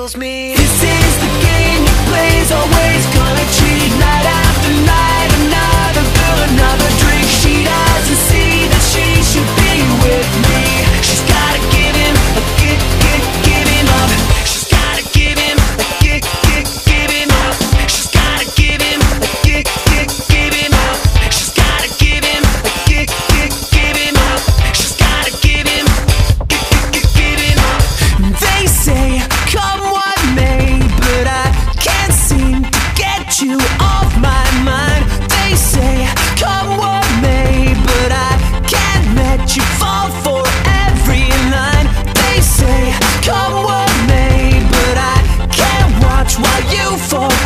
kills me you off my mind. They say, come what may, but I can't let you fall for every line. They say, come what may, but I can't watch while you fall.